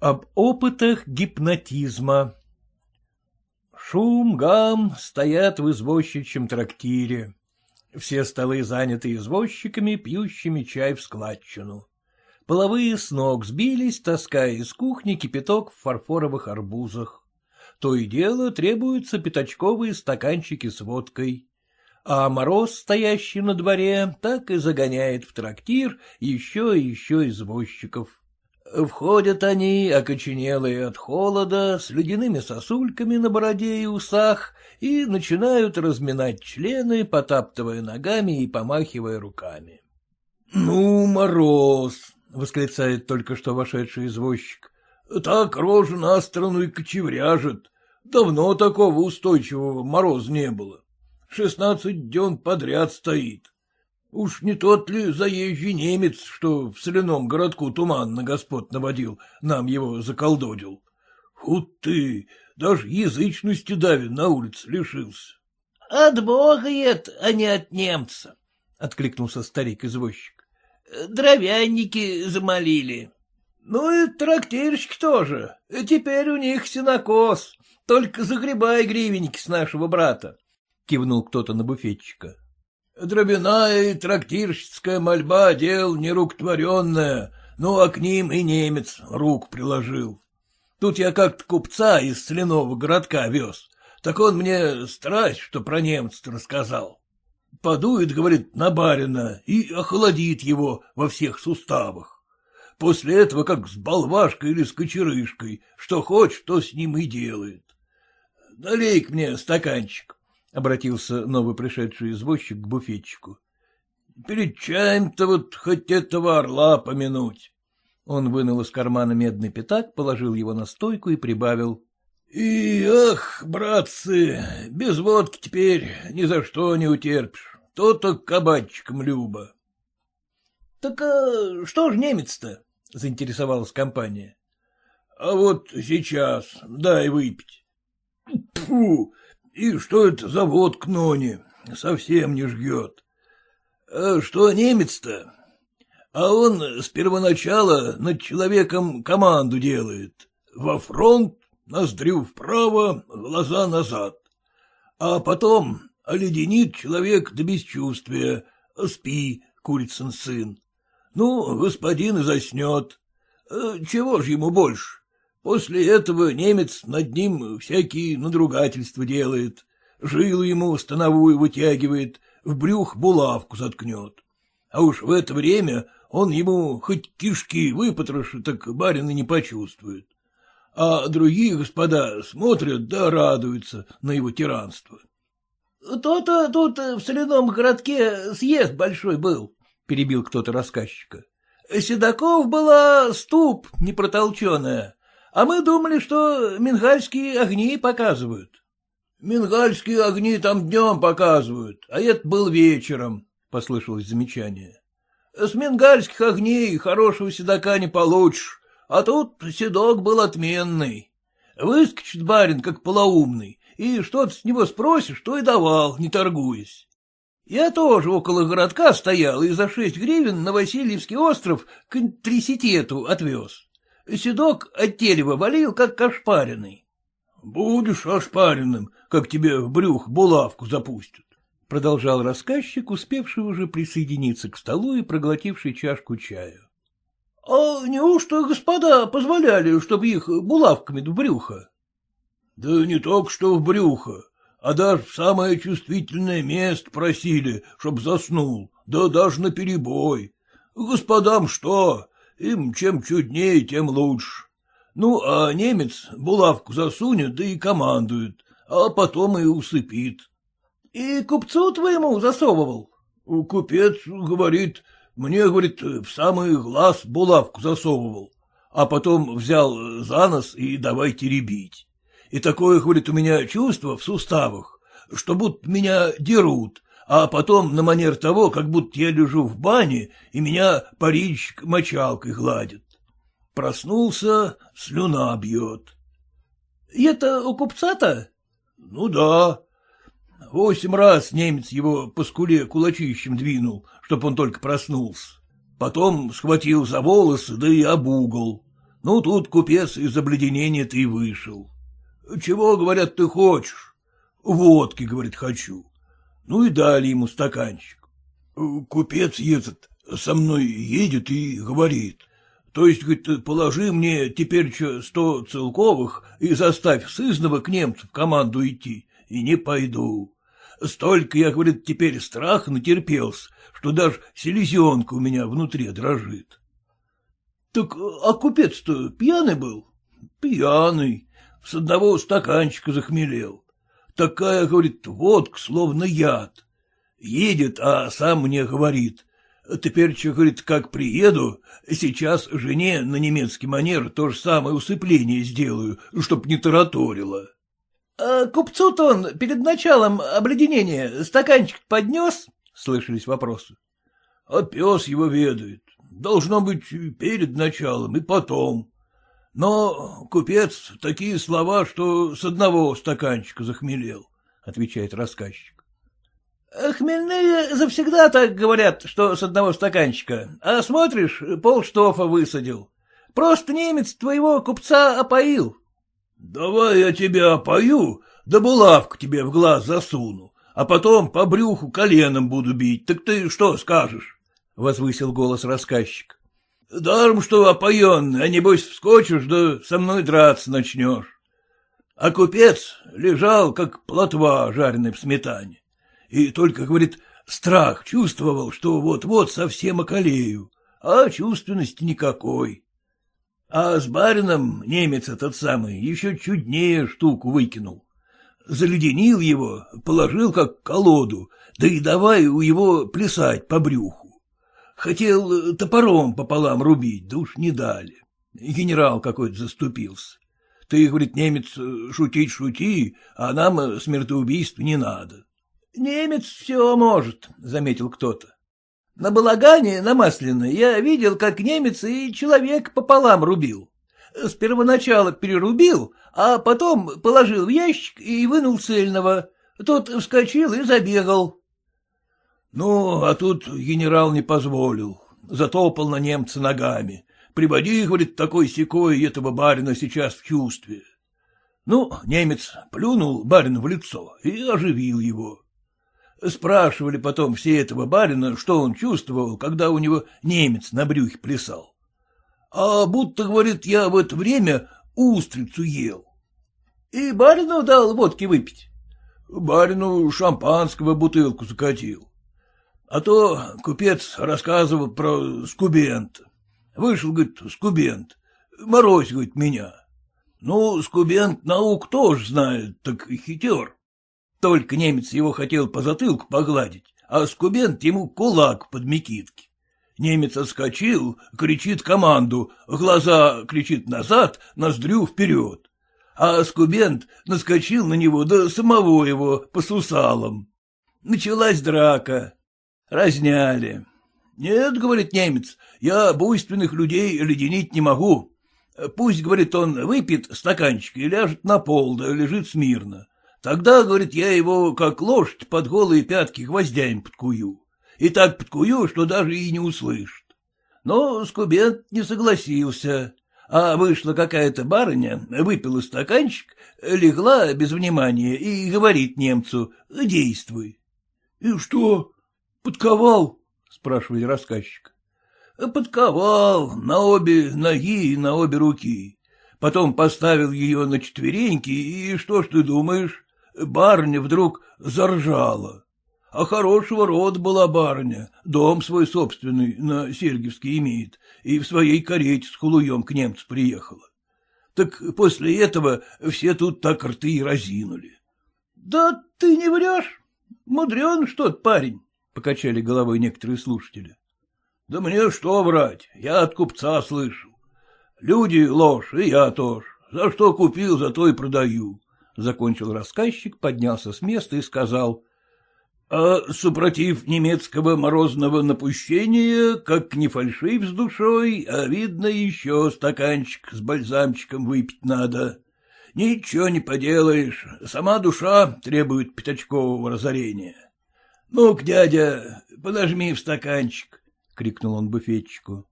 Об опытах гипнотизма Шум, гам стоят в извозчичьем трактире. Все столы заняты извозчиками, пьющими чай в складчину. Половые с ног сбились, таская из кухни кипяток в фарфоровых арбузах. То и дело требуются пятачковые стаканчики с водкой а мороз, стоящий на дворе, так и загоняет в трактир еще и еще извозчиков. Входят они, окоченелые от холода, с ледяными сосульками на бороде и усах, и начинают разминать члены, потаптывая ногами и помахивая руками. — Ну, мороз! — восклицает только что вошедший извозчик. — Так рожа на сторону и кочевряжет. Давно такого устойчивого мороза не было шестнадцать дён подряд стоит. Уж не тот ли заезжий немец, что в соляном городку туман на господ наводил, нам его заколдодил? Фу ты, даже язычности дави на улице лишился. — От бога это, а не от немца, — откликнулся старик-извозчик. — Дровянники замолили. — Ну и трактирщик тоже. Теперь у них синокос. Только загребай гривенники с нашего брата кивнул кто-то на буфетчика. — Дробяная и трактирщицкая мольба — дел нерукотворенное, ну а к ним и немец рук приложил. Тут я как-то купца из соляного городка вез, так он мне страсть, что про немца рассказал. Подует, говорит, на барина и охладит его во всех суставах. После этого как с болвашкой или с кочерышкой, что хочет, то с ним и делает. налей мне стаканчик. — обратился новый пришедший извозчик к буфетчику. — Перед чаем-то вот хоть этого орла помянуть. Он вынул из кармана медный пятак, положил его на стойку и прибавил. — И, ах, братцы, без водки теперь ни за что не утерпишь. То-то кабачиком люба. — Так а что ж немец-то? — заинтересовалась компания. — А вот сейчас дай выпить. — Фу, и что это за водка Нони? Совсем не жгет. А что немец-то? А он с первоначала над человеком команду делает. Во фронт, ноздрю вправо, глаза назад. А потом оледенит человек до бесчувствия. Спи, курицын сын. Ну, господин и заснет. А чего ж ему больше? После этого немец над ним всякие надругательства делает, жилу ему становую вытягивает, в брюх булавку заткнет. А уж в это время он ему хоть кишки выпотрошит, так барин и не почувствует. А другие господа смотрят да радуются на его тиранство. То — То-то тут в соляном городке съезд большой был, — перебил кто-то рассказчика. — Седаков была ступ непротолченая а мы думали, что мингальские огни показывают. — Мингальские огни там днем показывают, а это был вечером, — послышалось замечание. — С мингальских огней хорошего седока не получишь, а тут седок был отменный. Выскочит барин, как полоумный, и что-то с него спросишь, то и давал, не торгуясь. Я тоже около городка стоял и за шесть гривен на Васильевский остров к трисетету отвез. Седок от телева валил, как ошпаренный. — Будешь ошпаренным, как тебе в брюх булавку запустят, — продолжал рассказчик, успевший уже присоединиться к столу и проглотивший чашку чая. — А неужто господа позволяли, чтобы их булавками в брюхо? — Да не только что в брюхо, а даже в самое чувствительное место просили, чтоб заснул, да даже на перебой. Господам что, им чем чуднее, тем лучше. Ну, а немец булавку засунет, да и командует, а потом и усыпит. — И купцу твоему засовывал? — Купец говорит, мне, говорит, в самый глаз булавку засовывал, а потом взял за нос и давай теребить. И такое, говорит, у меня чувство в суставах, что будто меня дерут, а потом на манер того, как будто я лежу в бане, и меня парильщик мочалкой гладит. Проснулся, слюна бьет. — это у купца-то? — Ну да. Восемь раз немец его по скуле кулачищем двинул, чтоб он только проснулся. Потом схватил за волосы, да и об угол. Ну, тут купец из обледенения ты и вышел. Чего, говорят, ты хочешь? Водки, говорит, хочу. Ну и дали ему стаканчик. Купец этот со мной едет и говорит. То есть, говорит, положи мне теперь сто целковых и заставь сызного к немцу в команду идти, и не пойду. Столько я, говорит, теперь страха натерпелся, что даже селезенка у меня внутри дрожит. — Так а купец-то пьяный был? — Пьяный. С одного стаканчика захмелел. Такая, говорит, водка, словно яд. Едет, а сам мне говорит. Теперь, что, говорит, как приеду, сейчас жене на немецкий манер то же самое усыпление сделаю, чтоб не тараторило. А купцу-то он перед началом обледенения стаканчик поднес? — слышались вопросы. — А пес его ведает. Должно быть, перед началом и потом. Но купец такие слова, что с одного стаканчика захмелел, — отвечает рассказчик. — Хмельные завсегда так говорят, что с одного стаканчика, а смотришь, полштофа высадил. Просто немец твоего купца опоил. — Давай я тебя опою, да булавку тебе в глаз засуну, а потом по брюху коленом буду бить, так ты что скажешь? — возвысил голос рассказчик. — Даром, что опоенный, а небось вскочишь, да со мной драться начнешь. А купец лежал, как плотва, жареная в сметане. И только, говорит, страх чувствовал, что вот-вот совсем околею, а чувственности никакой. А с барином немец этот самый еще чуднее штуку выкинул. Заледенил его, положил как колоду, да и давай у его плясать по брюху. Хотел топором пополам рубить, да уж не дали. Генерал какой-то заступился. Ты, говорит, немец, шутить шути, а нам смертоубийств не надо. — Немец все может, — заметил кто-то. На балагане, на Масляной, я видел, как немец и человек пополам рубил. С первоначала перерубил, а потом положил в ящик и вынул цельного. Тот вскочил и забегал. Ну, а тут генерал не позволил. Затопал на немца ногами. Приводи, говорит, такой секой этого барина сейчас в чувстве. Ну, немец плюнул барину в лицо и оживил его. Спрашивали потом все этого барина, что он чувствовал, когда у него немец на брюхе плясал. А будто, говорит, я в это время устрицу ел. И барину дал водки выпить? Барину шампанского бутылку закатил. А то купец рассказывал про скубент. Вышел, говорит, скубент. Морозь, говорит, меня. Ну, скубент наук тоже знает, так хитер. Только немец его хотел по затылку погладить, а скубент ему кулак под мекитки. Немец отскочил, кричит команду, глаза кричит назад, ноздрю вперед. А скубент наскочил на него, да самого его по сусалам. Началась драка. Разняли. Нет, говорит немец, я буйственных людей леденить не могу. Пусть, говорит он, выпьет стаканчик и ляжет на пол, да лежит смирно. Тогда, говорит, я его, как лошадь, под голые пятки гвоздями подкую. И так подкую, что даже и не услышит. Но Скубент не согласился. А вышла какая-то барыня, выпила стаканчик, легла без внимания и говорит немцу «действуй». — И что, подковал? — спрашивали рассказчик. — Подковал на обе ноги и на обе руки. Потом поставил ее на четвереньки, и что ж ты думаешь? барыня вдруг заржала. А хорошего рода была барыня, дом свой собственный на Сергиевске имеет, и в своей карете с хулуем к немцу приехала. Так после этого все тут так рты и разинули. — Да ты не врешь? Мудрен что-то парень, — покачали головой некоторые слушатели. — Да мне что врать, я от купца слышал. Люди ложь, и я тоже. За что купил, за то и продаю. Закончил рассказчик, поднялся с места и сказал. — А супротив немецкого морозного напущения, как не фальшив с душой, а видно еще стаканчик с бальзамчиком выпить надо. Ничего не поделаешь, сама душа требует пятачкового разорения. — Ну-ка, дядя, подожми в стаканчик, — крикнул он буфетчику.